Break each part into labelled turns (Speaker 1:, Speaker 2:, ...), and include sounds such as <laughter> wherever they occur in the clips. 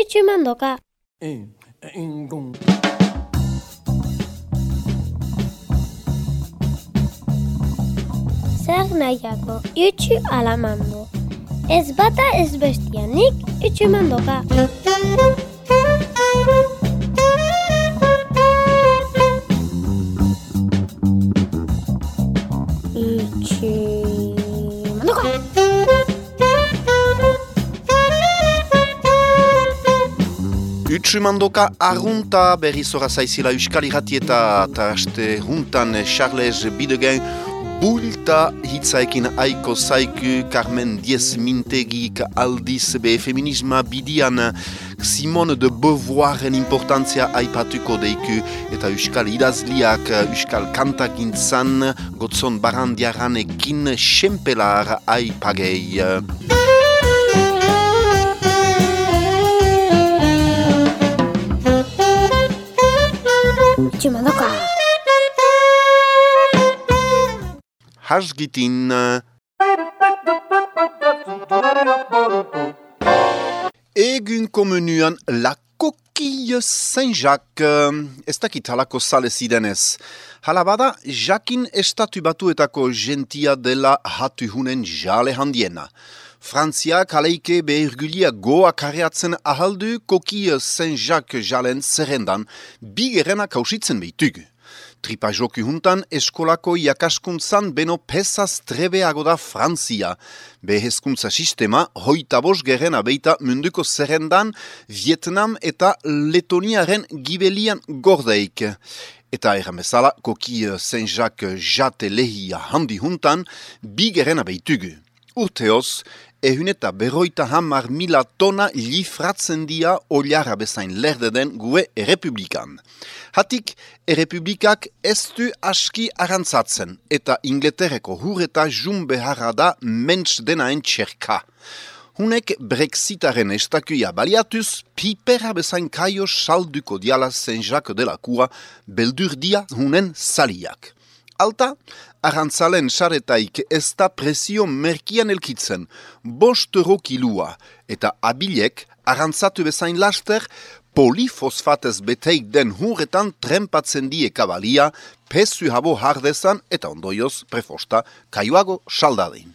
Speaker 1: itxumandoka.
Speaker 2: E, ingun.
Speaker 1: Zer nahiako, itxu alamando. Ez bata ez bestianik itxumandoka. Itxumandoka.
Speaker 3: Utsumandoka arrunta berri zora zaizila Euskal Iratieta eta aste juntan Charles Bidegen Bulta hitzaekin aiko zaiku Carmen Diez Mintegik aldiz be feminisma bidian Simone de Beauvoiren importantzia aipatuko deiku eta Euskal idazliak Euskal kantagintzan gotzon barandiaranekin xempelar aipagei.
Speaker 1: Itxumandoka.
Speaker 3: Hasgitin Egun komunuan la coquille Saint-Jacques ez dakit halako sale zidenez. Hala bada, jakin estatu batuetako gentia dela hatu hunen jale handiena. Frantziak aleike behirgulia goa kareatzen ahaldu coquille Saint-Jacques jalen zerrendan bigerena kausitzen behitugu. Tripa joki juntan eskolako jakaskuntzan beno pesaz trebeago da Frantzia. Behezkuntza sistema hoita bos gerena beita munduko zerrendan Vietnam eta Letoniaren gibelian gordeik. Eta erran bezala, koki Saint-Jacques jate lehia handi juntan, bi gerena beitugu. Urteoz, ehun eta berroita hamar mila tona lifratzen dia oliara bezain lerde den gue errepublikan. Hatik, errepublikak ez du aski arantzatzen eta Ingleterreko hurreta jun beharra da mentz denaen txerka. Hunek brexitaren estakuia baliatuz, pipera bezain kaio salduko diala Saint-Jacques de la Cua, beldur dia hunen saliak. Alta, arantzalen saretaik ez da presio merkian elkitzen, bost euro kilua, eta abilek arantzatu bezain laster, polifosfatez beteik den hurretan trempatzen die kabalia, pesu habo hardezan eta ondoioz prefosta kaioago saldadein.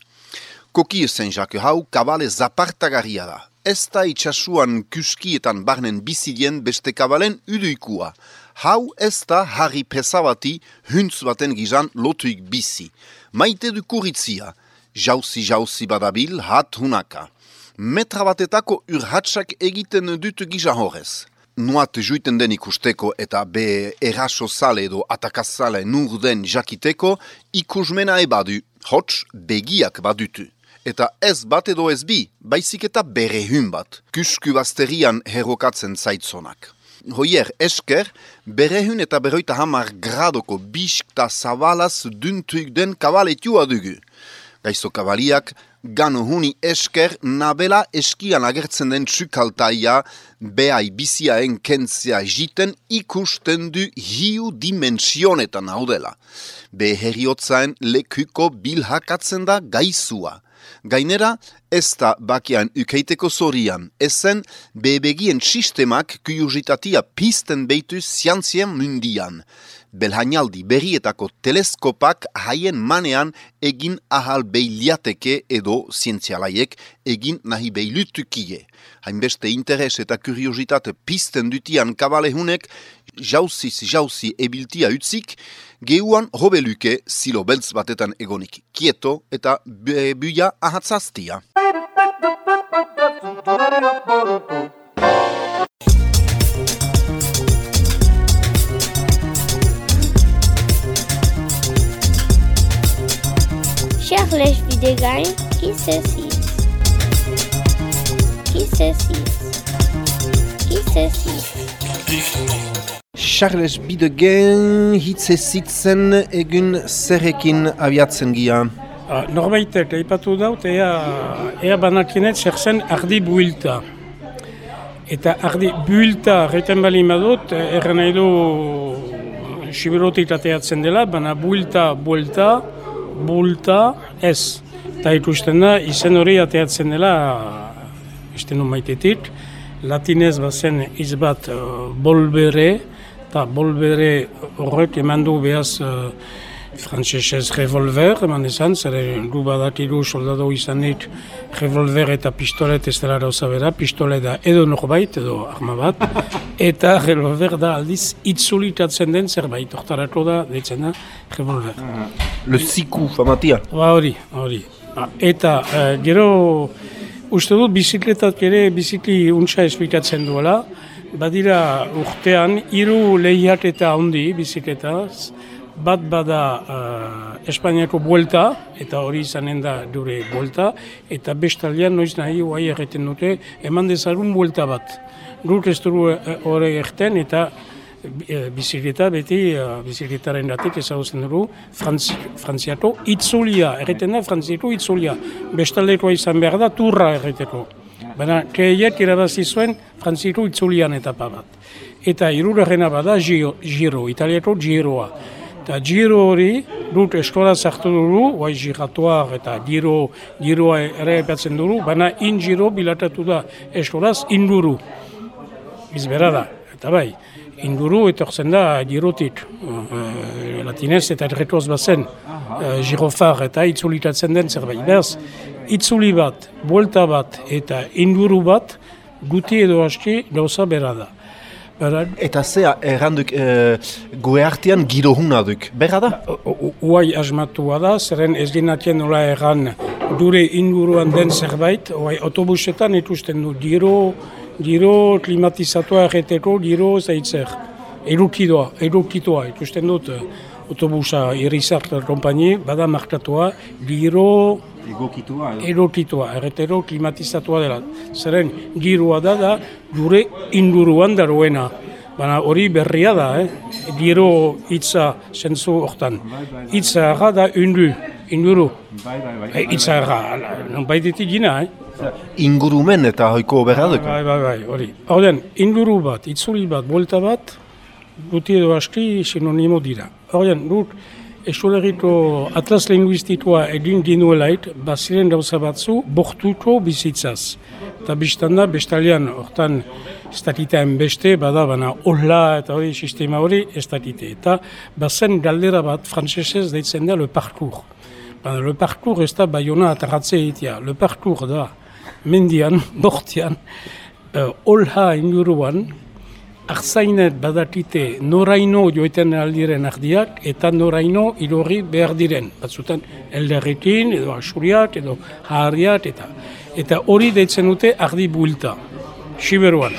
Speaker 3: Koki zen jake hau kabale zapartagarria da. Ez da itxasuan kuskietan barnen bizidien beste kabalen uduikua. Hau ez da harri pesabati huntz baten gizan lotuik bizi. Maite du kuritzia, jauzi-jauzi badabil hat hunaka. Metra batetako urhatsak egiten dut gizan horrez. Nuat juiten den ikusteko eta be eraso sale edo atakazale nur den jakiteko, ikusmena ebadu, hots begiak badutu. Eta ez bat edo ez bi, baizik eta bere hun bat, kusku basterian herrokatzen zaitzonak. Hoier esker, berehun eta beroita hamar gradoko biskta zabalaz duntuik den kabaletua dugu. Gaizo kabaliak, gano huni esker nabela eskian agertzen den txukaltaia behai biziaen kentzea jiten ikusten du hiu dimensionetan hau dela. Be heriotzaen lekuko bilhakatzen da gaizua. Gainera, ez da bakian ukeiteko zorian, ezen bebegien sistemak kujuritatia pisten beitu ziantzien mundian. Belhainaldi berrietako teleskopak haien manean egin ahal beiliateke edo zientzialaiek egin nahi beilutukie. Hainbeste interes eta kuriositate pisten dutian kabalehunek jauziz jauzi ebiltia utzik, geuan hobeluke zilo beltz batetan egonik. Kieto eta bebuia ahatzaztia.
Speaker 1: Charles Videgain, qui c'est Qui c'est Qui c'est
Speaker 3: Charles Bidegen hitze zitzen egun zerrekin abiatzen gia.
Speaker 4: Ah, Norbaitek aipatu daut, ea, ea banakinet zerzen ardi builta. Eta ardi builta reiten bali madut, erren nahi du siberotik ateatzen dela, baina builta, buelta, bulta, ez. Eta ikusten da, izen hori ateatzen dela, nun maitetik, latinez bazen hitz bat uh, bolbere, eta bolbere horrek eman du behaz uh, frantzesez revolver, eman ezan, zer du badakiru soldado izanit revolver eta pistolet ez dela gauza bera, pistolet da edo norbait, edo arma bat, <laughs> eta revolver da aldiz itzulitatzen den zerbait, oktarako da, deitzen da, revolver.
Speaker 3: Le ziku, famatia.
Speaker 4: Ba hori, hori. Ba, Eta eh, gero uste dut bizikletak ere bizikli untsa esplikatzen duela. Badira urtean hiru lehiak eta handi bizikletaz. Bat bada uh, Espainiako buelta, eta hori izanen da dure buelta, eta bestaldean noiz nahi guai erreten dute, eman dezagun buelta bat. Guk ez dugu eh, hori erten, eta e, bizikleta beti e, bizikletaren datik ezagutzen dugu Frantzi, Frantziako itzulia, erreten da Frantziako itzulia. Bestaldekoa izan behar da turra erreteko. Baina kreiek irabazi zuen Frantziako itzulian etapa bat. Eta irurarrena bada giro, giro italiako giroa. Eta giro hori dut eskola zartu dugu, guai giratuar eta giro, giroa ere epatzen dugu, baina in giro bilatatu da eskolaz induru. Bizbera da, eta bai, induru etortzen da girotik. Uh, latinez eta erretoz bazen, uh, girofar eta itzulitatzen den zerbait. Beraz, itzuli bat, buelta bat eta induru bat, guti edo aski gauza bera da. Bera,
Speaker 3: Eta zea, erranduk, e, goe artean giro huna duk, berra da?
Speaker 4: Uai asmatua da, zeren ez dinatien nola erran dure inguruan den zerbait, uai autobusetan ikusten du giro, giro klimatizatua erreteko, giro zaitzer. Erukidoa, erukitoa, ikusten dut eh, autobusa irizart kompani, bada markatua, giro
Speaker 3: Egokitua,
Speaker 4: erokitua, erretero klimatizatua dela. Zeren, giroa da da, gure inguruan daroena. Baina hori berria da, eh? giro hitza zentzu hortan. Hitza erra da undu, inguru. Eh, Hitza erra, non baitetik gina, eh?
Speaker 3: Ingurumen eta hoiko berra duk.
Speaker 4: Bai, bai, bai, hori. Horden, inguru bat, itzuli bat, buelta bat, guti edo aski sinonimo dira. Horden, dut, Eskolegiko atlas linguistikoa egin ginuelait, baziren gauza batzu, bortuko bizitzaz. Eta biztan da, bestalian, hortan, estatitean beste, bada, bana, hola eta hori, sistema hori, estatite. Eta bazen galdera bat, frantsesez deitzen da, le parkour. Bana, le parkour ez da baiona atarratze egitea. Le parkour da, mendian, bortian, uh, holha inguruan, Arzainet badakite noraino joeten aldiren ardiak eta noraino ilorri behar diren. Batzutan elderrekin edo asuriak edo harriak eta eta hori deitzen dute ardi builta, siberuan.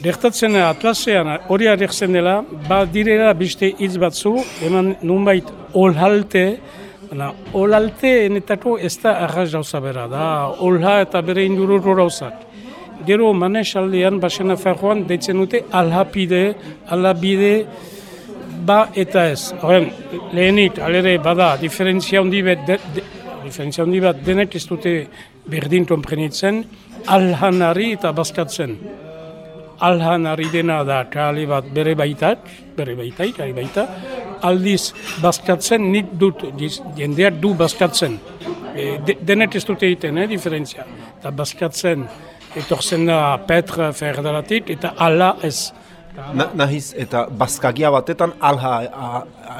Speaker 4: Gertatzen da atlasean hori agertzen dela, ba direla beste hitz batzu, eman nunbait olhalte, Baina, olalte enetako ez da arras gauza bera, da olha eta bere indururo gauzak. Gero manes aldean, basena ferroan, deitzen dute alhapide, alabide, ba eta ez. Horren, lehenik, alere, bada, diferentzia handi bat, de, de, diferentzia handi bat denek ez dute berdin konprenitzen, alhanari eta bazkatzen. Alhanari dena da kale bat bere baitat, bere baitai, kale baita, aldiz bazkatzen nik dut, jendeak du bazkatzen. E, de, denek ez dute egiten, eh, diferentzia. Eta bazkatzen, etortzen da Petre ferdalatik, eta ala ez.
Speaker 3: Na, nahiz eta bazkagia batetan alha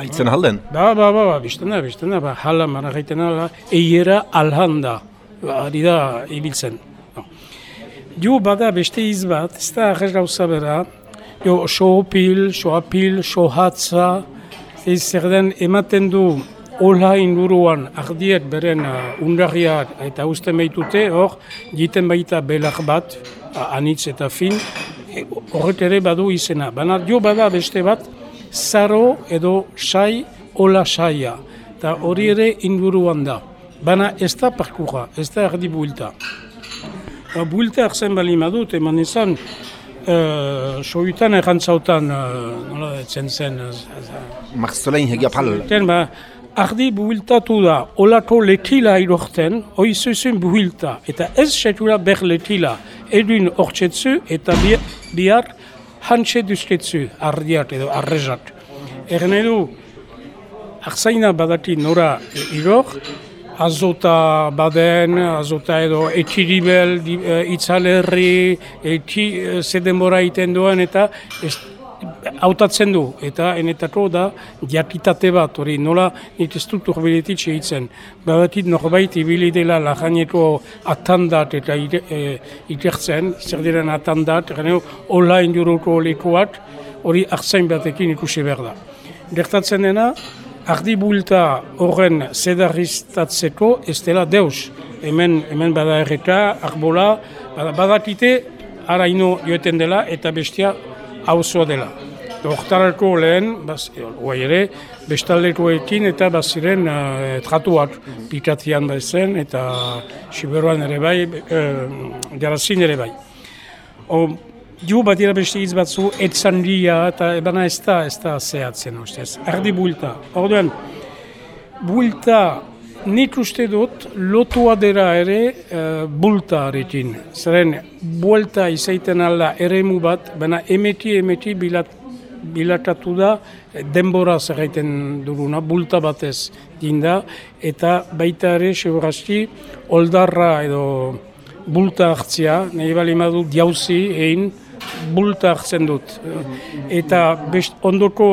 Speaker 3: haitzen halden.
Speaker 4: Ba, ba, ba, ba, bizten da, bizten da, ba, hala mara gaiten ala, eiera alhan da, ba, ari da ibiltzen. No. Jo, bada beste iz bat, ez da arrez gauza bera, jo, sohopil, sohapil, sohatza, ez zer den ematen du Ola inguruan ardiek beren uh, undarriak eta uste meitute, hor, jiten baita belak bat, uh, anitz eta fin, e, horrek ere badu izena. Baina jo bada beste bat, zaro edo sai, ola saia. Eta hori ere inguruan da. Baina ez da parkurra, ez da erdi builta. Ba, builta erzen bali madut, eman izan, uh, soitan errantzautan, uh, nola etzen zen, uh,
Speaker 3: Marzolein hegia pal.
Speaker 4: Ten, ba, ardi buhiltatu da, olako letila irorten, hoi zuzun buhilta, eta ez setura ber letila, edun hortzetzu eta bi- bihar hantxe duzketzu, ardiak edo arrezak. Eren edu, arzaina badaki nora iror, azota baden, azota edo etxiribel, di- eh, itzalerri, etxi eh, ze denbora iten duen eta hautatzen du, eta enetako da jakitate bat, hori nola nik ez dut urbiletit segitzen. Badatit norbait ibili dela lajaneko atandat eta ire, e, ikertzen, zer diren atandat, gano, hola induruko lekuak, hori hartzain batekin ikusi behar da. Gertatzen dena, ardi bulta horren zedarriztatzeko ez dela deus. Hemen, hemen bada erreka, arbola, bada, badakite araino joeten dela eta bestia auzoa dela. Hortarako lehen, baz, guai ere, bestaldekoekin eta baziren uh, tratuak pikatian zen eta siberuan ere bai, uh, garazin ere bai. O, Jo bat dira beste hitz batzu, etzandia eta ebana ez da, ez da zehatzen, ustez. Erdi bulta. Orduan, bulta nik uste dut lotua dira ere uh, bultarekin. Zeren, buelta izaiten alda eremu bat, baina emeti emeti bilat, bilatatu da denbora zerraiten duguna, bulta batez dinda, eta baita ere, segurazki, oldarra edo bulta hartzia, nahi bali madu diauzi egin, bulta hartzen dut. Eta best, ondoko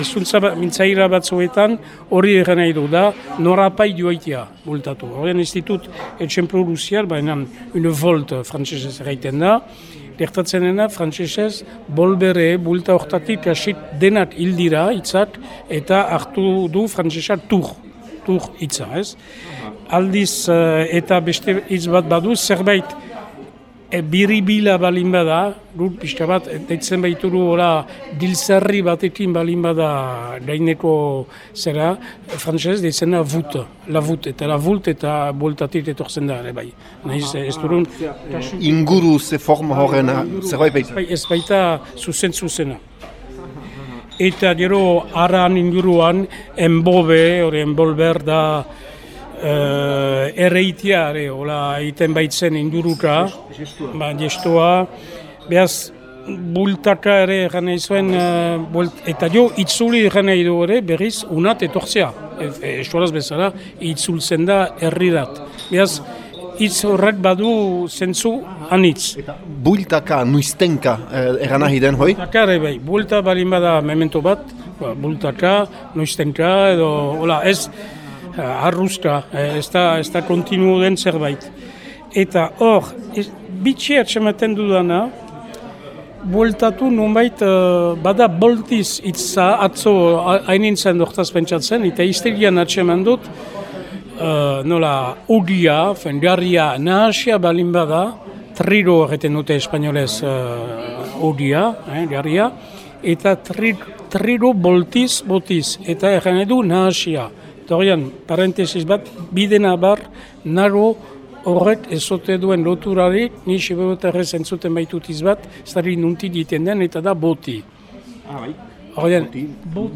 Speaker 4: izuntza bat, mintzaira batzuetan hori egan nahi du da norapai joaitia bultatu. Horren institut etxemplu luzial, baina une volt frantzesez egiten da, Gertatzen dena, frantzesez, bolbere, bulta hortatik, hasit denak hildira, itzat, eta hartu du frantzesa tur, tur hitza, ez? Aldiz, eh, eta beste hitz bat badu, zerbait e, biribila balin bada, dut pixka bat, deitzen baituru ora dilzarri batekin balin bada gaineko zera, frantzez deitzen da vut, la vut, eta la vult eta boltatik etortzen da, ere bai. Nahiz, ez durun,
Speaker 3: Inguru ze forma horren, zerbait baita.
Speaker 4: bai, ez baita zuzen zuzena. Eta gero aran inguruan, enbobe, hori enbolber da, uh, erreitia, ere, hola, egiten baitzen induruka, ba, gestoa, behaz, bultaka ere egan nahi zuen, eh, bult, eta jo, itzuli egan nahi du ere, berriz, unat etortzea. E, Estoraz bezala, itzultzen da herrirat. Behaz, hitz horrek badu zentzu anitz.
Speaker 3: Builtaka, nuiztenka, eh, eran nahi den, hoi?
Speaker 4: Bultaka bai, bulta balin bada memento bat, ba, bultaka, noiztenka, edo, hola, ez, eh, arruzka, eh, ez da, ez da kontinu den zerbait. Eta hor, ez- bitxi atxematen dudana, bueltatu nonbait eh, bada boltiz itza, atzo a- hainintzen dortaz pentsatzen, eta histerian atxeman dut, eh, nola, udia, fengarria, nahasia balin bada, triro egiten dute espainolez uh, udia, eh, garria, eta tri, triro boltiz botiz, eta egin edu nahasia. Dorian, parentesis bat, bidena bar, naro horrek ezote duen loturari, ni siberotarrez entzuten baitut izbat, ez da nunti diten den, eta da boti. Horrean,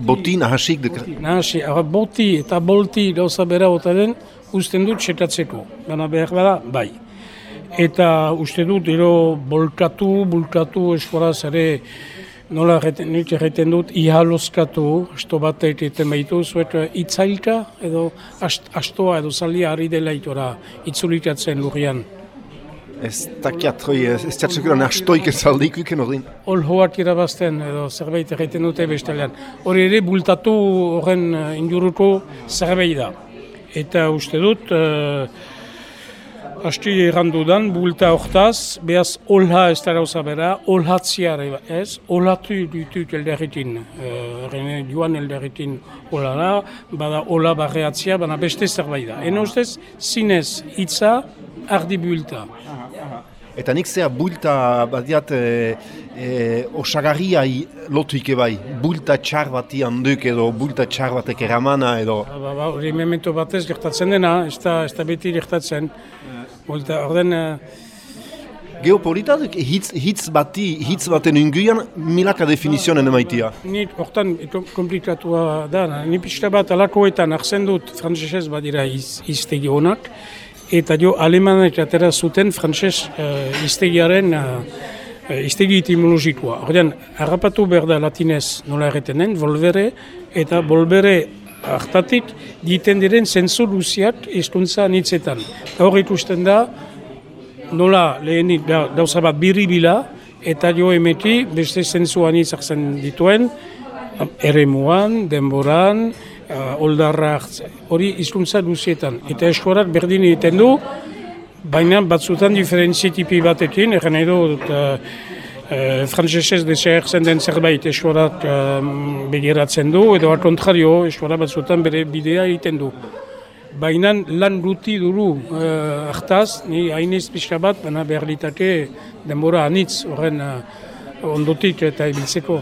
Speaker 3: Boti nahasik duk.
Speaker 4: Nahasi, ara boti eta bolti gauza bera bota den, usten dut setatzeko. Baina behar bada, bai. Eta uste dut, ero bolkatu, bulkatu, eskoraz ere, nola erreten, nik erreten dut, ihalozkatu, asto bat egiten baitu, zuet itzailka, edo ast, astoa edo zalia ari dela itora, itzulikatzen lurrian.
Speaker 3: Ez takiat, hoi, ez txatzeko nastoik ez aldeik uken ordin.
Speaker 4: Hol hoak irabazten edo zerbait egiten dute bestelean. Hori ere bultatu horren eh, inguruko zerbait da. Eta uste dut, uh, asti errandudan, bulta hortaz, behaz olha ez da gauza bera, olhatzia ere ba- ez, olhatu ditut elderritin, uh, joan elderritin olara, bada ola barreatzia, baina beste zerbait da. Ena ustez, zinez hitza ardi bulta.
Speaker 3: Eta nik zea bulta badiat e, e, osagarriai lotuike bai. Bulta txar bati handuk edo bulta txar batek eramana edo...
Speaker 4: Ba, ba, hori memento batez gertatzen dena, ez da, ez da beti gertatzen. Bolta, orden, uh,
Speaker 3: Geopolita duk hitz, hitz bati, hitz baten unguian milaka definizionen emaitia.
Speaker 4: ni hortan komplikatua da, ni pixka bat alakoetan arzen dut frantzesez badira iz, iztegi honak, eta jo alemanek atera zuten frantzes uh, iztegiaren uh, iztegi etimologikoa. Ordean, harrapatu behar da latinez nola erreten den, volvere, eta volvere hartatik, diten diren zentzu luziak hizkuntza anitzetan. Eta hor ikusten da, nola lehenik da, dauza bat biribila, eta jo emeti beste zentzu anitzak zen dituen, eremuan, denboran, uh, oldarra hori hizkuntza luzietan. Eta eskorak berdin egiten du, baina batzutan diferentzitipi batekin, egen dut, uh, uh, frantzesez desertzen den zerbait eskorak um, begiratzen du, edo al contrario, eskorak batzutan bere bidea egiten du. Baina lan ruti duru uh, hartaz, ni hainez pixka bat, baina behar litake denbora anitz horren uh, ondotik eta ibiltzeko.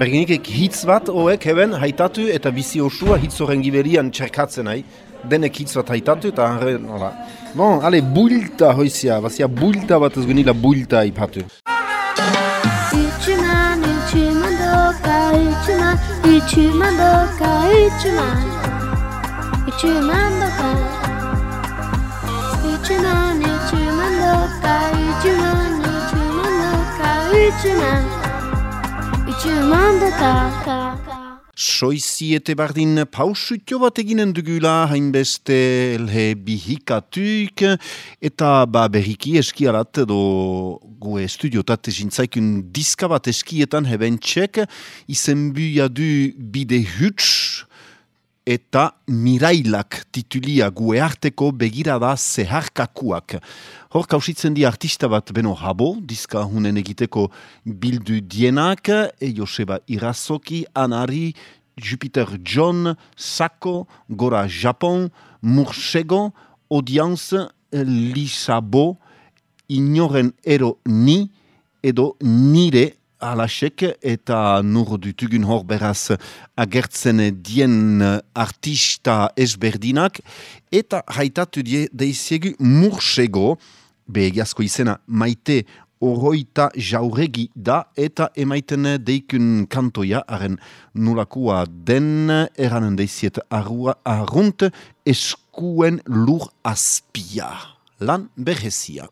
Speaker 3: Berginik hitz bat hoek heben haitatu eta bizi osua hitz horren giberian txerkatzen nahi. Denek hitz bat haitatu eta harre, nola. Bon, ale, bulta hoizia, bazia bulta bat ez genila bulta ipatu.
Speaker 1: Uçuman, uçuman doka, uçuman, uçuman doka, uçuman. Uçuman doka. Uçuman, uçuman doka, uçuman, uçuman doka, uçuman. Uçuman doka, ka, ka.
Speaker 3: Soiziete bardin pausutio bat eginen dugula hainbeste elhe bihikatuk eta ba berriki eskiarat edo gue studiotat ezintzaikun diska bat eskietan heben txek izenbuia du bide huts eta mirailak titulia gue arteko begirada zeharkakuak. Hor kausitzen di artista bat beno habo, diska hunen egiteko bildu dienak, e Joseba Irazoki, Anari, Jupiter John, Sako, Gora Japon, Mursego, Audience, Lisabo, Inoren ero ni, edo nire alasek eta nur dutugun hor beraz agertzen dien artista ezberdinak eta haitatu die deiziegu mursego begiazko izena maite oroita jauregi da eta emaiten deikun kantoia haren nulakua den eranen deiziet arrua arrunt eskuen lur azpia lan berrezia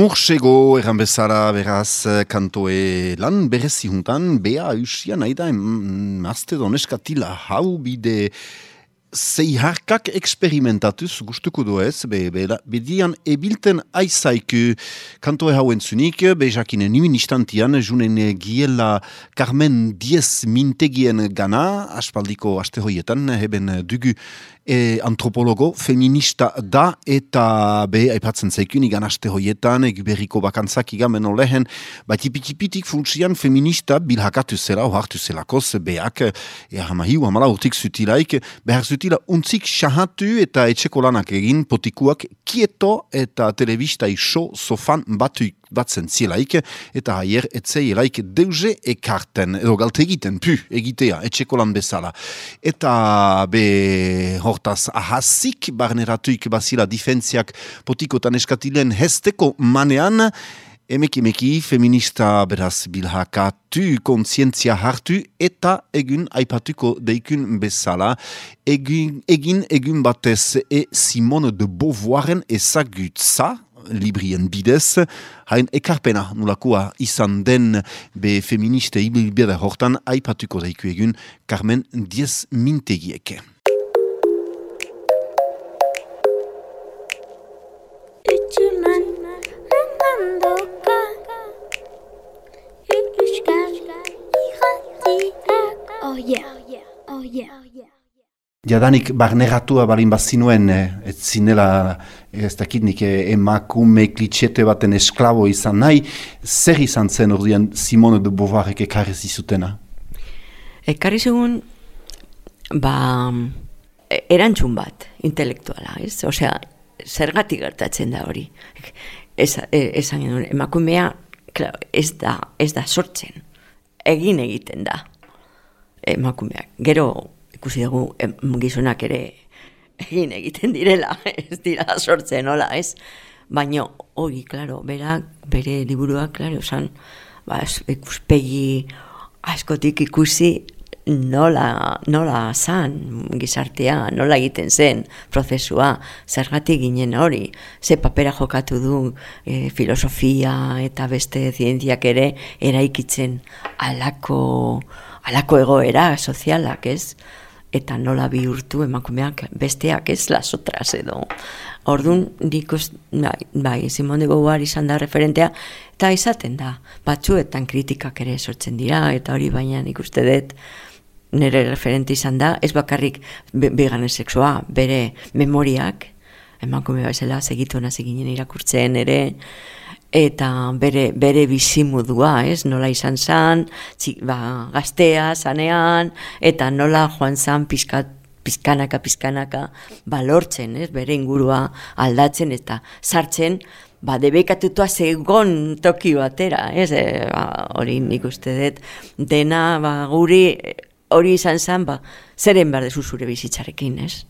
Speaker 3: Mursego erran bezala beraz kantoe lan berezi juntan, bea usia nahi da, mazte doneskatila hau bide zei harkak eksperimentatuz gustuko du ez, be, be, bedian ebilten aizaik kantoe hauen zunik, be jakine nimin istantian, junen giela Carmen Diez mintegien gana, aspaldiko aste hoietan, heben dugu e, antropologo feminista da eta be aipatzen zaikun igan aste hoietan eguberriko bakantzak igamen olehen bat ipitipitik funtsian feminista bilhakatu zela ohartu zelakoz beak ea hamahiu hamala urtik zutilaik behar zutila untzik sahatu eta etxeko lanak egin potikuak kieto eta telebista iso sofan batuik batzen zielaik, eta haier etzeielaik deuze ekarten, edo galte egiten, pu, egitea, etxeko lan bezala. Eta be hortaz ahazik, barneratuik bazila difentziak potikotan eskatilen hesteko manean, Emek emeki feminista beraz bilhakatu, kontzientzia hartu eta egun aipatuko deikun bezala. Egin, egun batez e Simone de Beauvoiren ezagutza, librien bidez, hain ekarpena nulakoa izan den be feministe ibilbide hortan aipatuko daiku egun Carmen Diez Mintegieke. Jadanik barneratua balin bazinuen, eh, ez zinela, ez dakit nik, eh, emakume klitxete baten esklabo izan nahi, zer izan zen ordean Simone de Beauvoirek ekarri zizutena?
Speaker 5: Ekarri zigun, ba, erantzun bat, intelektuala, ez? Osea, zergatik gertatzen da hori. Ez, esan emakumea, ez da, ez da sortzen, egin egiten da emakumeak. Gero, ikusi dugu gizonak ere egin egiten direla, <laughs> ez dira sortzen, hola, ez? Baina, hori, klaro, berak, bere liburuak, klaro, esan, ba, ikuspegi askotik ikusi nola, nola zan gizartea, nola egiten zen prozesua, zergatik ginen hori, ze papera jokatu du e, filosofia eta beste zientziak ere eraikitzen alako, alako egoera sozialak, ez? Eta nola bihurtu emakumeak besteak ez las otras edo. Orduan, dikos, bai, bai, Simone Beauvoir izan da referentea, eta izaten da, batzuetan kritikak ere sortzen dira, eta hori baina nik uste dut, nire referente izan da, ez bakarrik vegan sexua, bere memoriak, emakume baizela segitu nazi ginen irakurtzen ere, eta bere, bere bizimudua, ez? Nola izan zan, ba, gaztea, zanean, eta nola joan zan pizkat, pizkanaka, pizkanaka, balortzen, ez? Bere ingurua aldatzen eta sartzen, ba, debekatutua zegon toki batera, ez? E, ba, hori nik uste dut, dena, ba, guri, hori izan zan, ba, zeren behar dezu zure bizitzarekin, ez?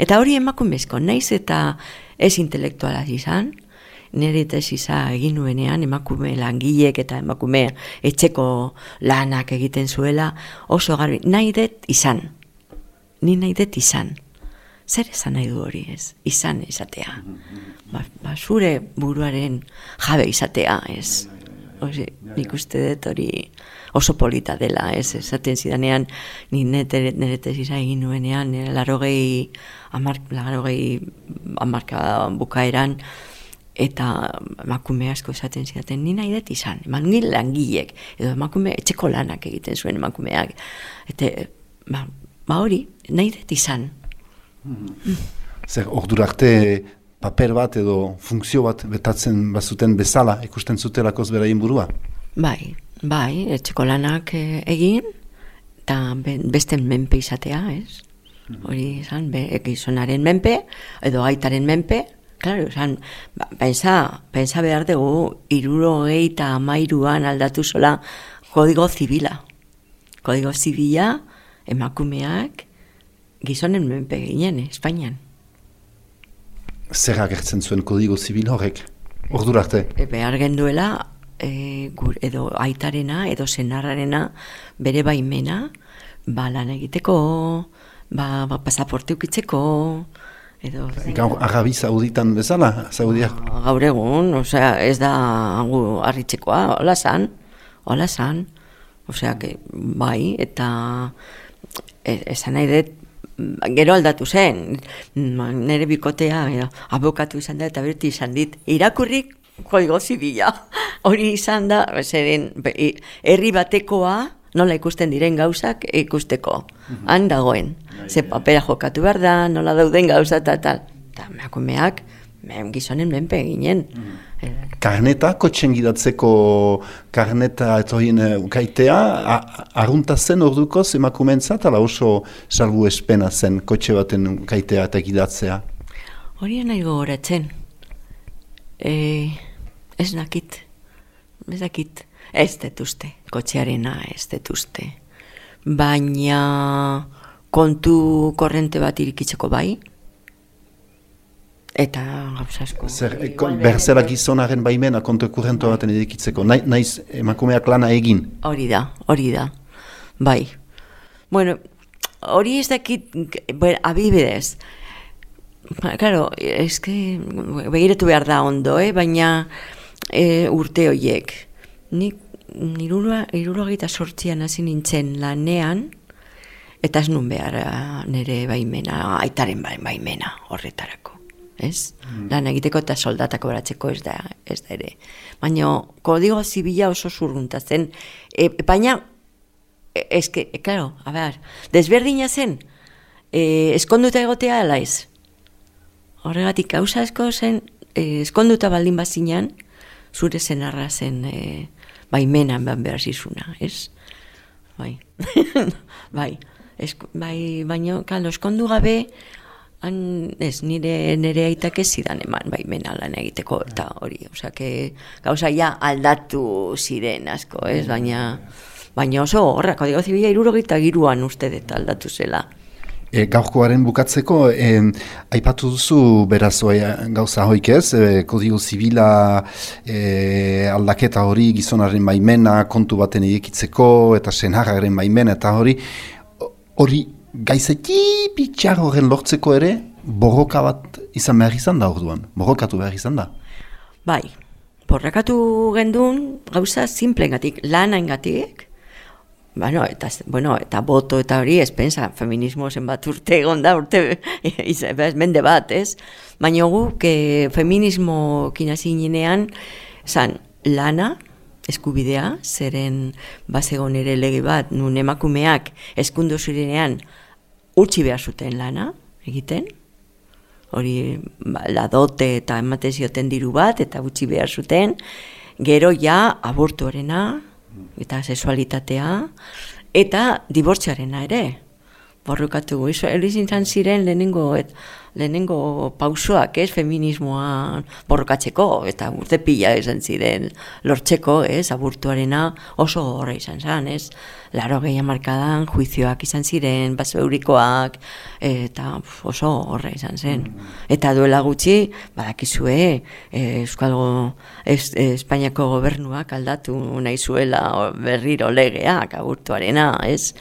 Speaker 5: Eta hori emakumezko, naiz eta ez intelektuala izan, nire tesisa egin nuenean emakume langilek eta emakume etxeko lanak egiten zuela oso garbi, nahi dut izan, ni nahi dut izan. Zer esan nahi du hori ez? Izan izatea. Ba, ba zure buruaren jabe izatea ez. Oze, nik uste dut hori oso polita dela, ez, esaten zidanean, ni nire tesisa egin nuenean, nire larogei, amark, larogei amarka bukaeran, eta emakume asko esaten zidaten ni nahi dut izan, eman langilek, edo emakume etxeko lanak egiten zuen emakumeak. Eta, ba, ba hori, nahi dut izan.
Speaker 3: Mm. Zer, ordur arte paper bat edo funkzio bat betatzen bazuten bezala ikusten zutelakoz beraien burua?
Speaker 5: Bai, bai, etxeko lanak eh, egin, eta beste menpe izatea, ez? Mm-hmm. Hori izan, be, egizonaren menpe, edo aitaren menpe, Claro, esan, ba, pensa, pensa behar dugu, iruro eta amairuan aldatu sola kodigo zibila. Kodigo zibila, emakumeak, gizonen menpe ginen, Espainian.
Speaker 3: Zer agertzen zuen kodigo zibil horrek? Ordur arte?
Speaker 5: E, behar genduela, e, gur, edo aitarena, edo senarrarena, bere baimena, ba, lan egiteko, ba, ba pasaporte ukitzeko, Edo,
Speaker 3: Gaur Arabi Sauditan bezala, Saudiak.
Speaker 5: gaur egun, osea, ez da gu harritzekoa, hola san, hola san, osea, que, bai, eta e- esan nahi dut, gero aldatu zen, nire bikotea, abokatu izan da, eta berti izan dit, irakurrik kodigo zibila, <laughs> hori izan da, zeren, herri batekoa, nola ikusten diren gauzak ikusteko, han dagoen, ze papera jokatu behar da, nola dauden gauza eta tal, eta emakumeak, gizonen menpe ginen. Eh,
Speaker 3: Karneta, kotxen gidatzeko karneta etoien ukaitea, a- arrunta zen orduko emakumentzat, ala oso salbu espena zen kotxe baten ukaitea eta gidatzea.
Speaker 5: Hori nahi gogoratzen. E, ez nakit. Ez dakit. Ez detuzte. Kotxearena ez detuzte. Baina kontu korrente bat irikitzeko bai. Eta gauza asko.
Speaker 3: Zer, e,
Speaker 5: Igual
Speaker 3: berzela gizonaren baimena kontu kurrento baten edikitzeko, Nai, naiz emakumeak lana egin.
Speaker 5: Hori da, hori da. Bai. Bueno, hori ez dakit, bueno, abibidez. Ba, Claro, es que begiratu behar da ondo, eh? baina e, urte horiek. Nik irura, irurogeita sortzian hasi nintzen lanean, eta ez nun behar nire baimena, aitaren bai- baimena horretarako. Ez? Lan egiteko eta soldatako beratzeko ez da, ez da ere. Baina kodigo zibila oso zurrunta zen. E, baina, eske, e, claro, a ber, desberdina zen, e, eskonduta egotea ala ez. Horregatik gauza asko zen, e, eskonduta baldin bazinan, zure zenarra zen e, baimenan ban behar zizuna, ez? Bai, <laughs> bai, Esk, bai, baina, kalo, eskondu gabe, han, ez, nire, nire aitak ez zidan eman baimena lan egiteko, eta hori, osea, que gauza ja aldatu ziren asko, ez, baina, baina oso horra, kodigo zibila irurogeita giruan uste dut aldatu zela.
Speaker 3: E, gaurkoaren bukatzeko, e, aipatu duzu beraz oi, gauza hoik ez, e, kodigo zibila e, aldaketa hori gizonaren baimena kontu baten egikitzeko eta senharraren baimena eta hori hori gaizeti pitxar horren lortzeko ere borroka bat izan behar izan da orduan, borrokatu behar izan da.
Speaker 5: Bai, borrakatu gendun gauza simplengatik, lanaingatik, Bueno, eta, bueno, eta boto eta hori, ez pensa, feminismo zenbat urte egon da, urte, <laughs> ez, mende bat, ez? Baina gu, que feminismo kinasi ginean, zan, lana, eskubidea, zeren bazegon ere lege bat, nun emakumeak eskundu zirenean utzi behar zuten lana, egiten, hori ba, la dote eta ematen zioten diru bat eta utzi behar zuten, gero ja abortuarena eta sexualitatea eta dibortziarena ere. Borrokatu, iso, izan ziren lehenengo, et, lehenengo pausoak, ez, feminismoa borrokatzeko, eta urte pila izan ziren lortzeko, ez, aburtuarena oso horra izan zen, ez, laro gehi amarkadan juizioak izan ziren, eurikoak, eta oso horra izan zen. Eta duela gutxi, badakizue, eh, Euskalgo, es, Espainiako gobernuak aldatu nahi zuela berriro legeak aburtuarena, ez?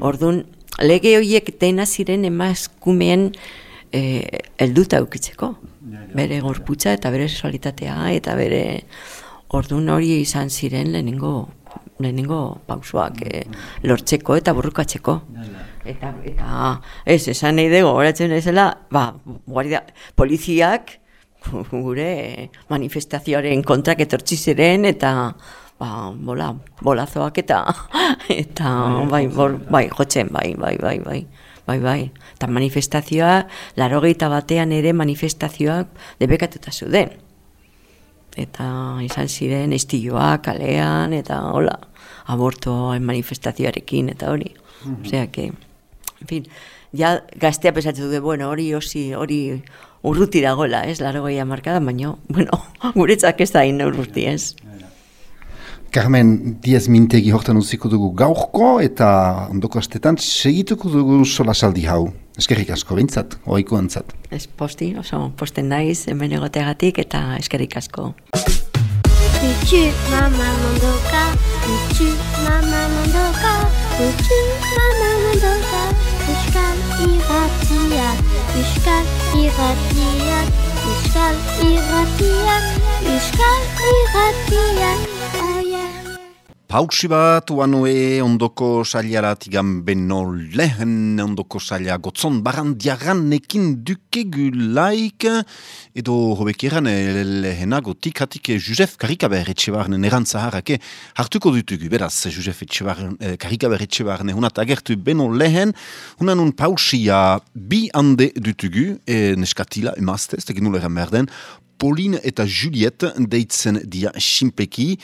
Speaker 5: Orduan, lege horiek dena ziren emazkumeen eh, helduta eukitzeko. Bere gorputza eta bere sexualitatea eta bere ordun hori izan ziren lehenengo lehenengo pausoak eh, lortzeko eta burrukatzeko. Eta, eta ez, esan nahi dugu, horatzen ezela, ba, guardia, poliziak gure manifestazioaren kontrak etortzi ziren eta ba, bola, bolazoak eta eta bai, bor, bai, jotzen, bai, bai, bai, bai, bai, bai. Eta manifestazioa, larogeita batean ere manifestazioak debekatuta zuden. Eta izan ziren estilloak kalean eta hola, abortoen manifestazioarekin eta hori. Osea que, en fin, ja gaztea pesatu dute, bueno, hori osi, hori urruti dagoela, ez, laro gehi markada, baina, bueno, <laughs> guretzak ez da hain urruti, ez.
Speaker 3: Carmen Diez Mintegi hortan utziko dugu gaurko eta ondoko astetan segituko dugu solasaldi hau. Eskerrik asko bintzat, oiko antzat.
Speaker 5: Ez posti, oso posten naiz hemen egoteagatik eta eskerrik asko.
Speaker 1: Tutu mama mondoka, tutu mama mondoka, tutu mama mondoka, Euskal iratia, Euskal iratia. irratiak, Euskal irratiak, Euskal irratiak, yeah.
Speaker 3: Pautsi bat, uanoe ondoko saliara tigan beno lehen ondoko salia gotzon barandiaran nekin dukegu laik. Edo hobekiran lehenago tikatik Josef Karikaber etxebarnen erantzaharake hartuko dutugu, beraz Josef etxebarnen, eh, Karikaber etxebarnen hunat agertu beno lehen. Hunan un pautsia bi hande dutugu e, neskatila emazte, ez tekin nuleran berden Pauline eta Juliet deitzen dia sinpeki,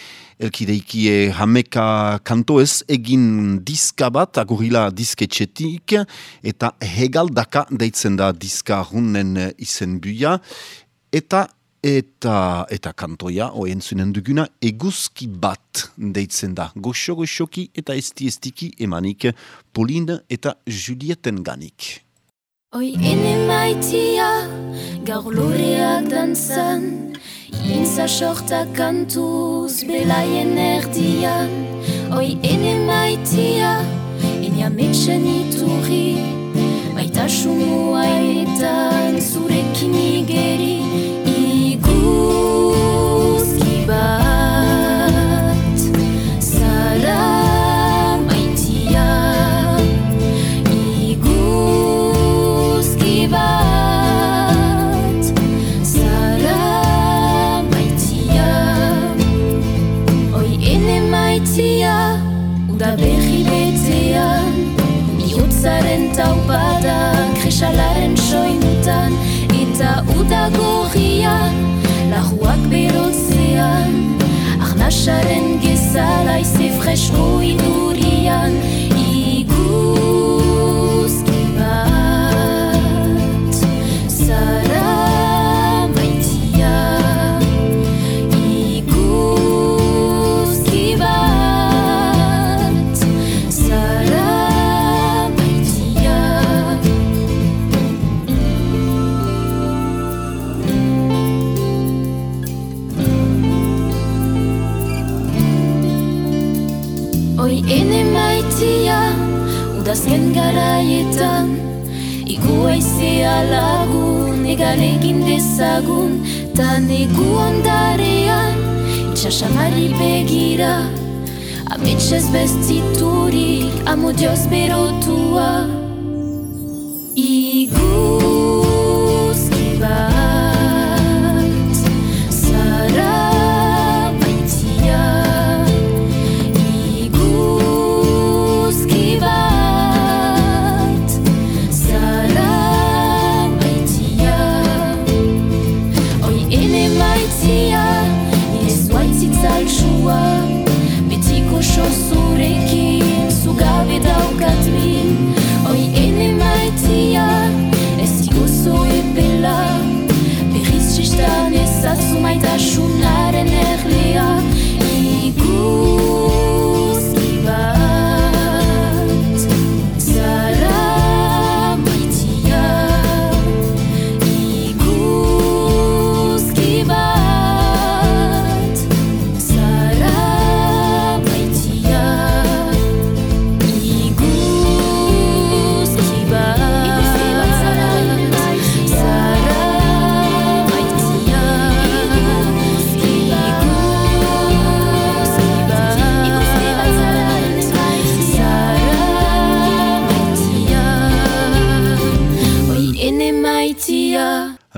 Speaker 3: elkideikie hameka kantoez egin diska bat, agurila disketxetik, eta hegaldaka deitzen da diska runen izen buia, eta eta eta kantoia oentzunen duguna eguzki bat deitzen da. Goxo goxoki eta esti estiki emanik Pauline eta Julieten ganik.
Speaker 6: Oi ene maitia, gaur loreak dantzan, Intza sorta kantuz belaien erdian. Oi ene maitia, enia metxen iturri, Baita sumua enetan zurekin igeri, Iguzki bat,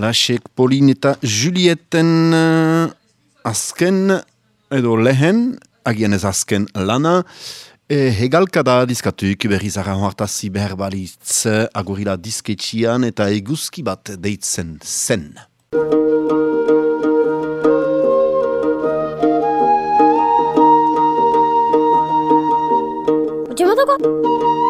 Speaker 3: Alaxek Pauline eta Julieten eh, azken edo lehen, agian ez azken lana, e, hegalka da diskatuk berriz ara hoartazi behar balitz agurila disketxian eta eguzki bat deitzen zen.
Speaker 1: Utsumatoko?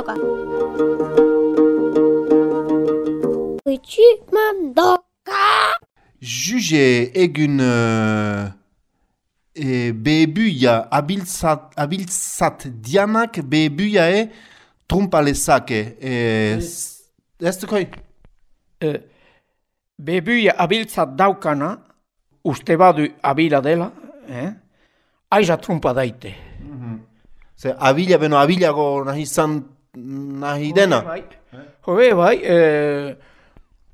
Speaker 1: Utsumatoko. Utsumatoko.
Speaker 3: Juge egun e, bebuia abiltzat, abiltzat dianak bebuia e trumpa lezake. E, ez dukoi?
Speaker 2: E, bebuia abiltzat daukana, uste badu abila dela, eh? aiza trumpa daite.
Speaker 3: Ze abila, beno, abilago nahi izan nahi dena.
Speaker 2: Bai. Hobe, bai, e,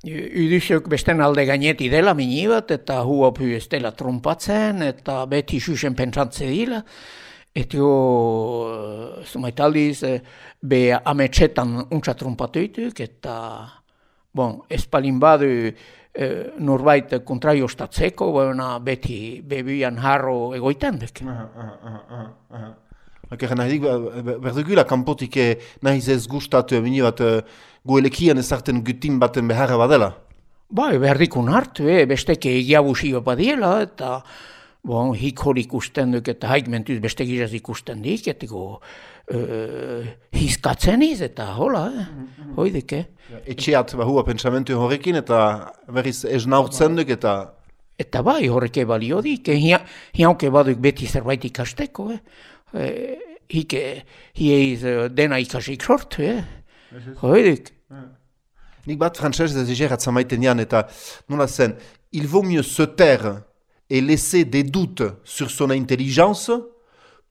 Speaker 2: Udisok besten alde gaineti dela mini bat, eta huop hu ez dela trompatzen, eta beti xuxen pentsantze dila. Eta jo, zumaitaldiz, e, be ametxetan untsa trompatu dituk, eta, bon, ez palin badu e, norbait kontraio ostatzeko, beti bebian harro egoitan dek.
Speaker 3: Hakera nahi dik, berdugula kanpotik eh, nahiz ez gustatu mini bat eh, goelekian ezarten gutin baten beharra badela.
Speaker 2: Bai, behar dikun hartu, eh? besteke egiabusio badiela, eta bon, hik hori ikusten duk, eta haik mentuz beste giraz ikusten dik, eta go, uh, hizkatzen iz, eta hola, eh? hoidik, eh?
Speaker 3: Etxeat bahua pentsamentu horrekin eta berriz ez naurtzen duk eta
Speaker 2: Eta bai, horreke balio dik? Hia- hiauke baduk beti zerbait ikasteko, eh? Eh hike, hieiz eh, dena ikasik sortu, eh?
Speaker 3: Nik bat frantzez ez egerat zamaiten jan eta nola zen, il vaut mieux se taire et laisser des doutes sur son intelligence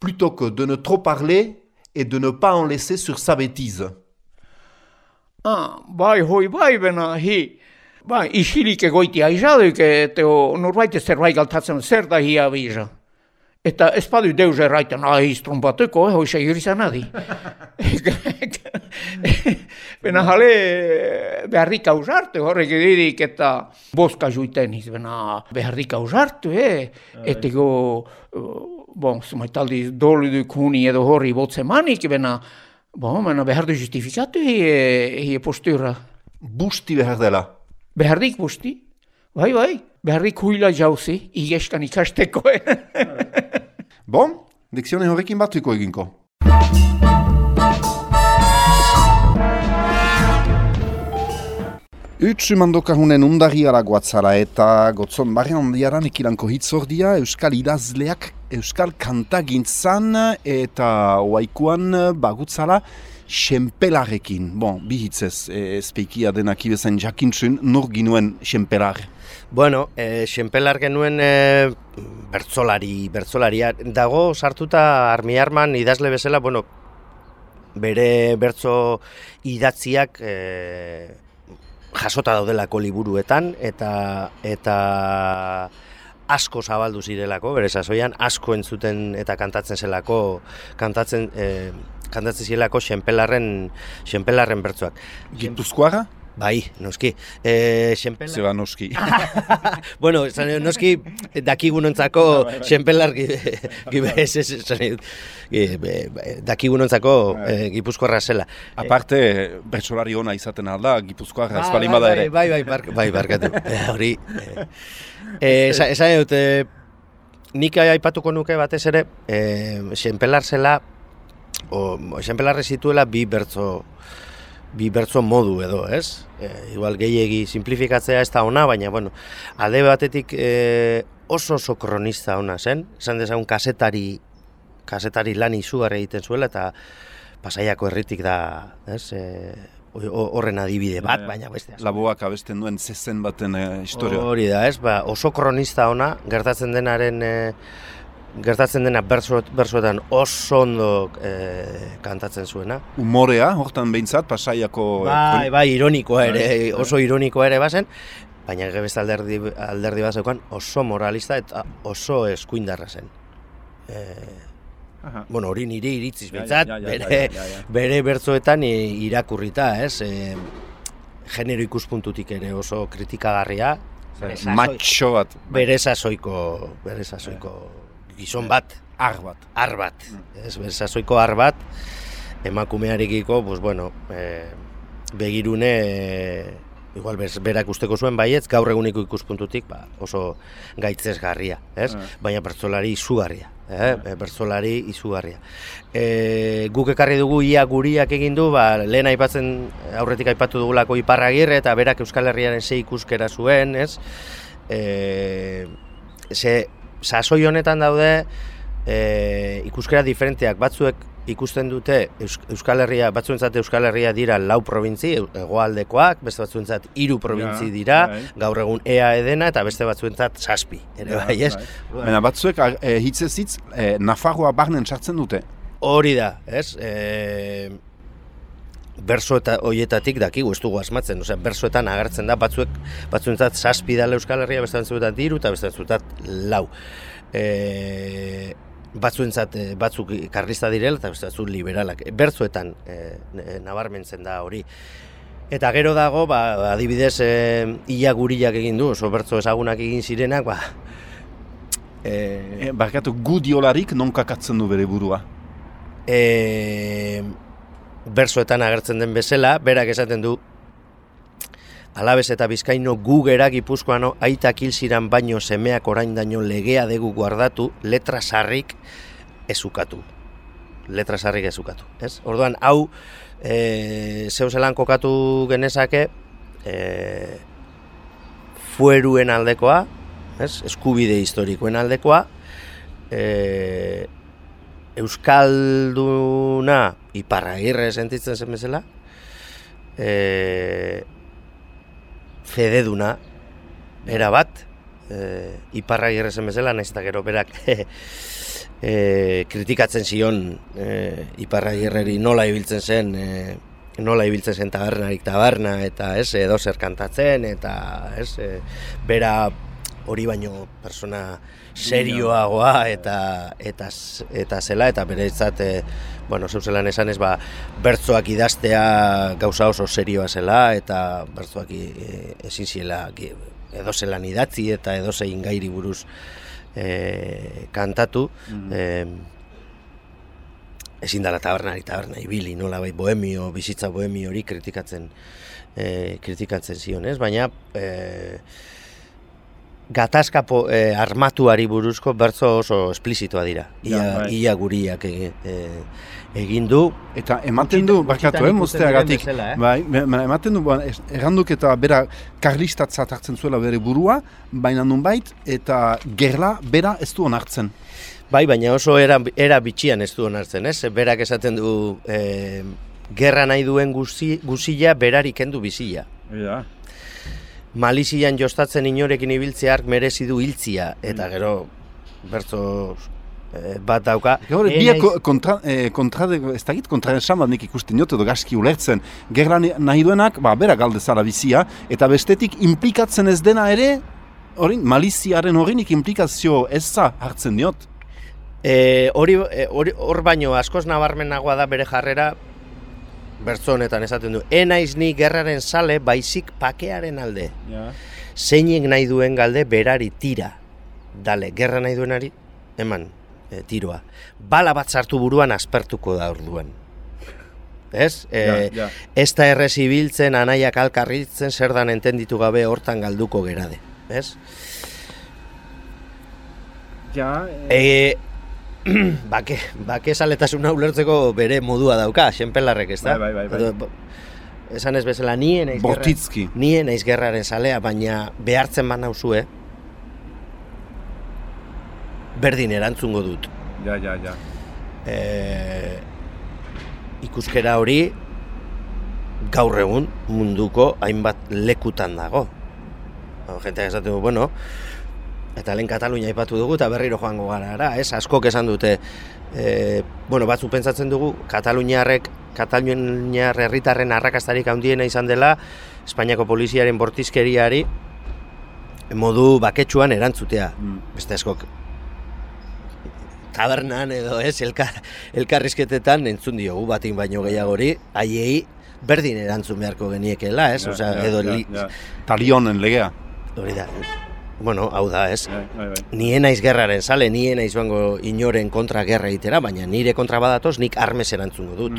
Speaker 3: plutôt que de ne trop parler et de ne pas en laisser sur sa bêtise.
Speaker 2: Ah, bai, hoi bai, bena, hi. Bai, isilik egoiti aizaduk, eta norbait ez zerbait galtatzen zer da hi abiza? Eta ez badu deus erraiten, ah, hiz trompatuko, eh, hoi segir <laughs> izan adi. bena jale beharrik ausartu, horrek didik eta boska juiten iz, bena beharrik ausartu, eh. Eta go, bon, zumaitaldi doluduk huni edo horri botzemanik, bena, bon, bena behar du justifikatu hi, hi postura.
Speaker 3: Busti behar dela.
Speaker 2: Beharrik busti, bai, bai, beharrik huila jauzi, igeskan ikasteko, eh. <laughs>
Speaker 3: Bon, dikzione horrekin batuko eginko. Utsu mandokahunen undariara guatzara eta gotzon barrian handiaran ekilanko hitzordia Euskal idazleak Euskal kantagintzan eta oaikuan bagutzala xempelarekin. Bon, bi hitzez, e, espeikia denak ibezen jakintxun, nor ginuen xempelar.
Speaker 7: Bueno, e, xenpelar genuen e, bertzolari, bertzolaria. Dago sartuta Armi Arman idazle bezala, bueno, bere bertzo idatziak e, jasota daudelako liburuetan eta eta asko zabaldu zirelako, bere sasoian asko entzuten eta kantatzen zelako, kantatzen e, kantatzen zirelako xenpelarren xenpelarren bertsoak.
Speaker 3: Gipuzkoara?
Speaker 7: Bai, noski. E, xenpelar...
Speaker 3: Zeba noski. <laughs>
Speaker 7: bueno, nahi dut, noski dakigunontzako <laughs> xenpelar gibe <laughs> ez ez esan nahi dut. E, be, be, dakigunontzako e, gipuzkoarra zela.
Speaker 3: Aparte, bertsolari ona izaten alda, Gipuzkoara ez balin bada ere.
Speaker 7: Bai, bai, bai, bark, bai barkatu. E, hori, e, e, esan esan dut, e, nik aipatuko nuke batez ere, e, xenpelar zela, o, xenpelarre zituela bi bertzo, bi bertso modu edo, ez? E, igual gehiegi simplifikatzea ez da ona, baina, bueno, alde batetik e, oso oso kronista ona zen, esan dezagun kasetari, kasetari lan izugarri egiten zuela, eta pasaiako herritik da, ez? E, ho- horren adibide bat, baina beste.
Speaker 3: Laboak abesten duen zezen baten eh, historia.
Speaker 7: Hori da, ez? Ba, oso kronista ona, gertatzen denaren e, gertatzen dena berso, bersoetan oso ondo e, kantatzen zuena.
Speaker 3: Umorea, hortan behintzat, pasaiako...
Speaker 7: Bai, bai, ironikoa ere, oso ironikoa ere bazen, baina gero beste alderdi, alderdi bat zeukan oso moralista eta oso eskuindarra zen. E,
Speaker 3: Aha.
Speaker 7: bueno, hori nire iritziz
Speaker 3: ja,
Speaker 7: behintzat,
Speaker 3: ja, ja,
Speaker 7: bere, bere bertzoetan irakurrita, ez? E, genero ikuspuntutik ere oso kritikagarria.
Speaker 3: Macho bat.
Speaker 7: Bere sasoiko, bere sasoiko gizon bat,
Speaker 3: Ar bat.
Speaker 7: ar bat, ez, bere sasoiko ar bat, emakumearekiko, pues bueno, e, begirune, e, igual bez, berak usteko zuen baietz, gaur eguniko ikuspuntutik, ba, oso gaitzesgarria, ez? Baina bertzolari izugarria, eh? bertzolari izugarria. E, guk ekarri dugu ia guriak egin du, ba, lehen aipatzen, aurretik aipatu dugulako iparragirre, eta berak Euskal Herriaren sei ikuskera zuen, ez? E, ze, sasoi honetan daude e, ikuskera diferenteak batzuek ikusten dute Eus- Euskal Herria, batzuentzat Euskal Herria dira lau probintzi, e- hegoaldekoak, beste batzuentzat hiru probintzi
Speaker 3: Ja,
Speaker 7: dira,
Speaker 3: bai.
Speaker 7: gaur egun ea edena eta beste batzuentzat zazpi, ere bai, ez?
Speaker 3: Baina batzuek eh, hitzez hitz, eh, Nafarroa barnen sartzen dute.
Speaker 7: Hori da, ez? E, berso eta hoietatik dakigu ez dugu asmatzen, osea, bersoetan agertzen da batzuek batzuentzat zazpi dala Euskal Herria, beste batzuetan diru eta beste batzuetan lau. E, batzuentzat e, batzuk karlista direla eta beste liberalak. Bertzuetan e, nabarmentzen da hori. Eta gero dago, ba, adibidez, e, ia guriak egin du, oso bertzo ezagunak egin zirenak, ba, e,
Speaker 3: E, barkatu, gudiolarik non kakatzen du bere burua.
Speaker 7: e, bersoetan agertzen den bezala, berak esaten du Alabez eta Bizkaino gu gera Gipuzkoano aitak hil baino semeak orain daño legea degu guardatu, letra sarrik ezukatu. Letra sarrik ezukatu, ez? Orduan, hau, e, zeu zelan kokatu genezake, e, fueruen aldekoa, ez? eskubide historikoen aldekoa, e, Euskalduna iparragirre sentitzen zen bezala, e, fededuna era bat, e, iparragirre zen bezala, nahiz eta gero berak <laughs> e, kritikatzen zion e, iparragirreri nola ibiltzen zen, e, nola ibiltzen zen tabernarik taberna, eta ez, edo zer kantatzen, eta ez, e, bera hori baino persona serioagoa eta eta eta zela eta beretzat e, bueno, zeu zelan esan ez ba bertzoak idaztea gauza oso serioa zela eta bertzoak e, ezin ziela edo zelan idatzi eta edo zein gairi buruz e, kantatu e, ezin dela tabernari taberna ibili nola bai bohemio, bizitza bohemio hori kritikatzen e, kritikatzen zion, ez? Baina e, gatazka po, e, armatuari buruzko bertzo oso esplizitoa dira. Ia,
Speaker 3: Ja, bai.
Speaker 7: ia guriak e, e, egin du.
Speaker 3: Eta ematen du, barkatu, eh, mozteagatik.
Speaker 7: eh?
Speaker 3: Bai, ematen du, erranduk eta bera karlistatzat hartzen zuela bere burua, baina nunbait, eta gerla bera ez du onartzen.
Speaker 7: Bai, baina oso era, era bitxian ez du onartzen, ez? Berak esaten du e, gerra nahi duen guzi, guzila berari kendu bizila.
Speaker 3: Ja.
Speaker 7: Malizian jostatzen inorekin ibiltzeak merezi du hiltzia, eta gero bertzo eh, bat dauka.
Speaker 3: Gaur,
Speaker 7: Eh,
Speaker 3: bia
Speaker 7: naiz-
Speaker 3: ko- kontra, eh, kontra, ez dakit kontra esan bat nik ikusten jot edo gaski ulertzen. Gerla nahi duenak, ba, bera galdezala bizia, eta bestetik implikatzen ez dena ere, Horin, maliziaren horinik implikazio eza hartzen diot.
Speaker 7: E, e, hori, hor baino askoz nabarmenagoa da bere jarrera bertzo honetan esaten du. E naiz ni gerraren sale baizik pakearen alde.
Speaker 3: Ja.
Speaker 7: Zeinek nahi duen galde berari tira. Dale, gerra nahi duenari, eman, e, tiroa. Bala bat sartu buruan aspertuko da orduan. Ez? E,
Speaker 3: ja.
Speaker 7: Ez da errez ibiltzen, anaiak alkarritzen, zer dan entenditu gabe hortan galduko gerade. Ez?
Speaker 3: Ja,
Speaker 7: E, <clears throat> bake, bake saletasuna ulertzeko bere modua dauka, xenpelarrek, ez da?
Speaker 3: Bai, bai, bai, bai.
Speaker 7: Esan ez bezala, nien naiz
Speaker 3: Bortizki.
Speaker 7: nien naiz gerraren salea, baina behartzen ban nauzue, berdin erantzungo dut.
Speaker 3: Ja, ja, ja.
Speaker 7: E, ikuskera hori gaur egun munduko hainbat lekutan dago. Jenteak esaten du, bueno, eta lehen Katalunia aipatu dugu eta berriro joango gara, ara, ez? Askok esan dute, e, bueno, batzu pentsatzen dugu, Kataluniarrek, Kataluniar herritarren arrakastarik handiena izan dela, Espainiako poliziaren bortizkeriari modu baketsuan erantzutea.
Speaker 3: Mm.
Speaker 7: Beste askok tabernan edo ez, elkar, elkarrizketetan entzun diogu batin baino gehiagori, haiei berdin erantzun beharko geniekela, ez? Osea, edo li,
Speaker 3: Talionen legea.
Speaker 7: hori da. Bueno, hau da, ez?
Speaker 3: Bai, bai, bai.
Speaker 7: Nien naiz gerraren sale, nien naiz joango inoren kontra gerra egitera, baina nire kontra badatoz nik armez erantzungo dut.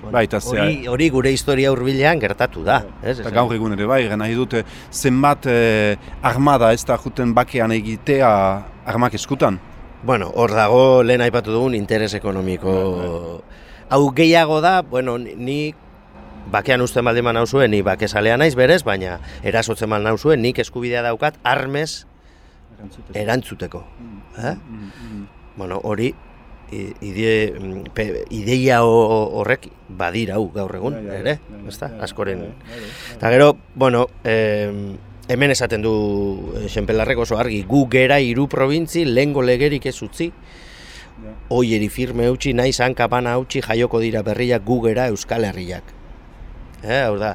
Speaker 7: Bueno,
Speaker 3: Bai, eta zea-
Speaker 7: hori, hori gure historia hurbilean gertatu da, ez? Esan-
Speaker 3: gaur egun ere bai, nahi dute zenbat eh, armada ez da juten bakean egitea armak eskutan.
Speaker 7: Bueno, hor dago lehen aipatu dugun interes ekonomiko. Hau gehiago da, bueno, ni- ni bakean usten baldin ba nauzue, ni bakezalea naiz berez, baina erasotzen mal nauzue, nik eskubidea daukat armez erantzuteko. Eh? Bueno, hori ide, mm, pe, ideia ho- horrek badira hau gaur egun, ere, ezta? Askoren. Eta gero, bueno, em, hemen esaten du eh, Xenpelarrek oso argi, gu gera hiru probintzi lehengo legerik ez utzi, oieri firme utzi, nahi zankapana utzi jaioko dira berriak gugera Euskal Herriak. Eh, hau da,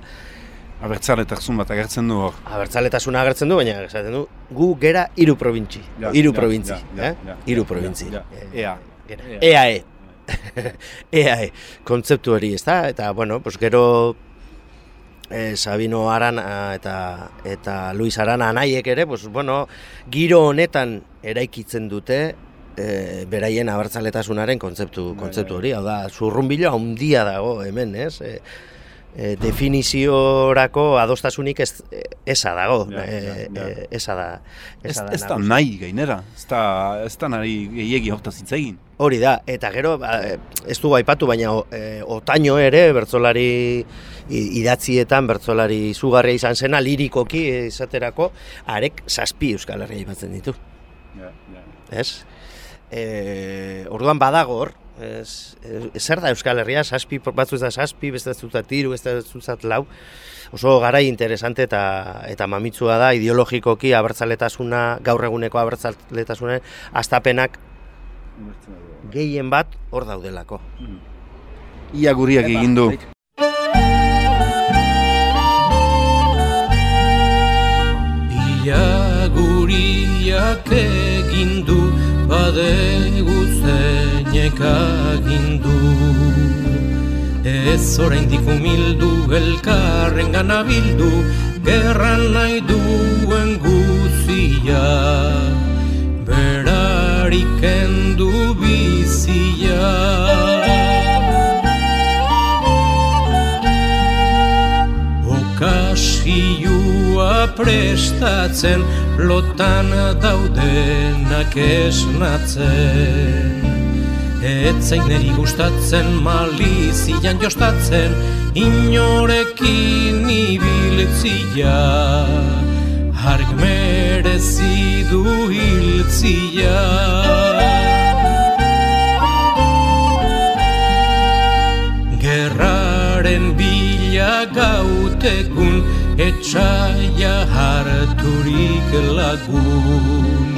Speaker 8: Abertzaletasun bat agertzen du hor.
Speaker 7: abertzaletasuna agertzen du, baina esaten du, gu gera hiru probintzi.
Speaker 8: Ja,
Speaker 7: hiru
Speaker 8: ja,
Speaker 7: probintzi,
Speaker 8: ja, ja,
Speaker 7: eh?
Speaker 8: ja,
Speaker 7: hiru
Speaker 8: ja,
Speaker 7: probintzi.
Speaker 8: ja, ja.
Speaker 7: Eh,
Speaker 8: Ea.
Speaker 7: gera-
Speaker 8: Ea.
Speaker 7: EAE. <laughs> EAE, kontzeptu hori, ezta? Eta, bueno, pues gero eh, Sabino Arana eta eta Luis Arana anaiek ere, pues, bueno, giro honetan eraikitzen dute eh, beraien abertzaletasunaren kontzeptu,
Speaker 8: Bai,
Speaker 7: kontzeptu hori, hau da, zurrunbilo handia dago hemen, ez? E, e, definiziorako adostasunik ez, eza dago,
Speaker 8: Ja, ja,
Speaker 7: e,
Speaker 8: ja.
Speaker 7: e, eza da.
Speaker 8: Ez,
Speaker 7: eza
Speaker 8: ez da nahi gainera, ez da, ez da nahi gehiegi hortaz hitz egin.
Speaker 7: Hori da, eta gero, ba, ez dugu aipatu, baina e, otaino ere, bertzolari i- idatzietan, bertzolari izugarria izan zena, lirikoki izaterako, arek zazpi Euskal Herria aipatzen ditu,
Speaker 8: Ja, ja.
Speaker 7: ez? E, orduan badago hor, ez, e, zer da Euskal Herria, zazpi, batzu ez da zazpi, beste ez dut tiru, beste ez dut lau, oso garai interesante eta eta mamitsua da ideologikoki abertzaletasuna, gaur eguneko abertzaletasuna, astapenak gehien bat hor daudelako.
Speaker 8: Ia guriak egin du.
Speaker 9: Ia guriak egin du badegu zeinek agindu Ez oraindik umildu elkarren gana bildu Gerran nahi duen guzia. Berarik kendu bizia. Okasioa prestatzen lotan daudenak esnatzen Etzain neri gustatzen malizian jostatzen inorekin ibiltzia. Hark merezi du hiltzia. Gerraren bila gautekun etxaia harturik lagun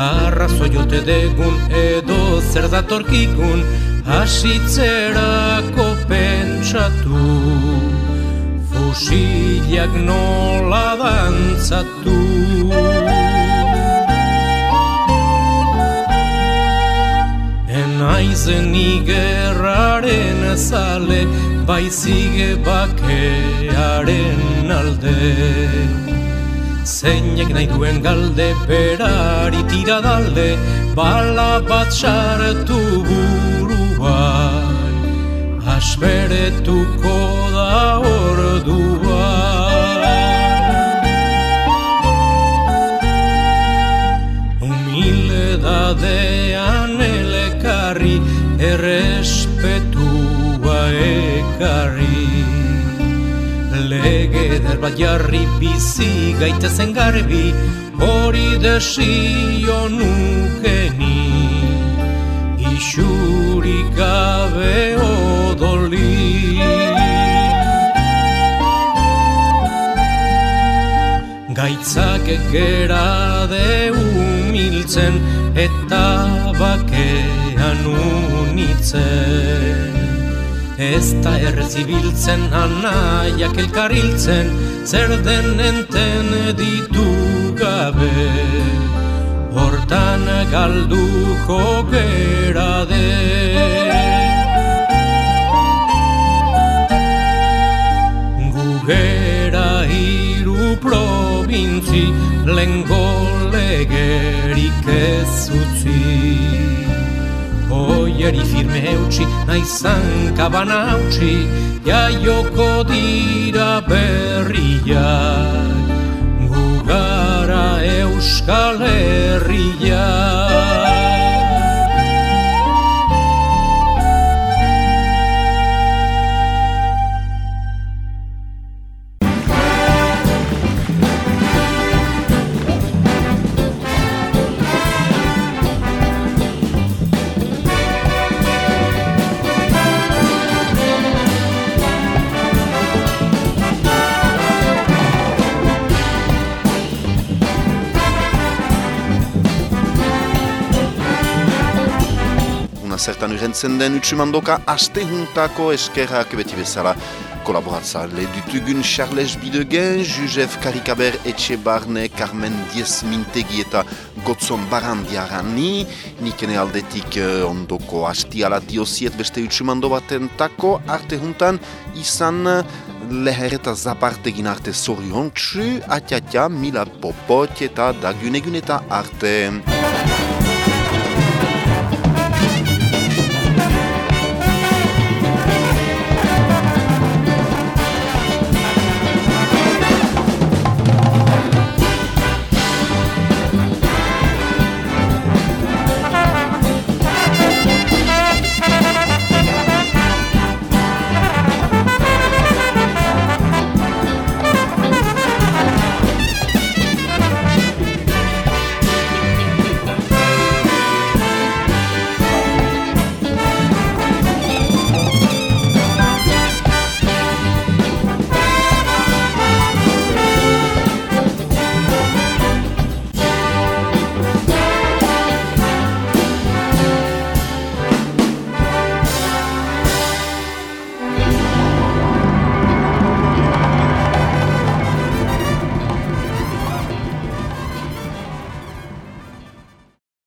Speaker 9: Arrazoi ote degun edo zer datorkikun hasitzerako pentsatu Fusilak nola dantzatu Enaizen igerraren zale, baizige bakearen alde. Zeinek nahi duen galde, berari tira dalde, bala bat sartu buruan, asberetuko da orduan. Bat jarri bizi gaitezen garbi hori desio nukeni Ixurik gabe odoli. Gaitzak gera de humiltzen eta bakean unitzen Ez da errezibiltzen anaiak elkariltzen zer den enten ditu gabe. Hortan galduko gera de. Gugera hiru probintzi lengo legerik ez utzi Oieri firme eutxi, naizan kabana hautsi Jaioko dira berriak Gugara euskal herriak
Speaker 3: zertan urentzen den utsumandoka aste juntako eskerrak beti bezala kolaboratzale dutugun Charles Bidegen, Josef Karikaber Etxebarne, Carmen Diez Mintegi eta Gotzon Barandiarani, nikene aldetik eh, ondoko hastiala dioziet beste utsumando baten tako, arte juntan izan eh, leher eta zapartegin arte zoriontsu, atiatia mila popot eta dagun eta arte.